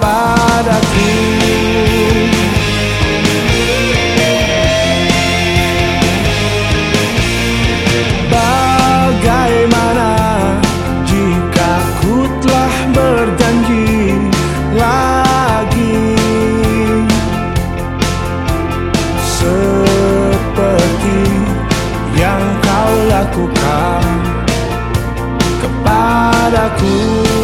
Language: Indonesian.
padaku Bagaimana jika ku telah berjanji lagi? Seperti yang kau lakukan kepadaku.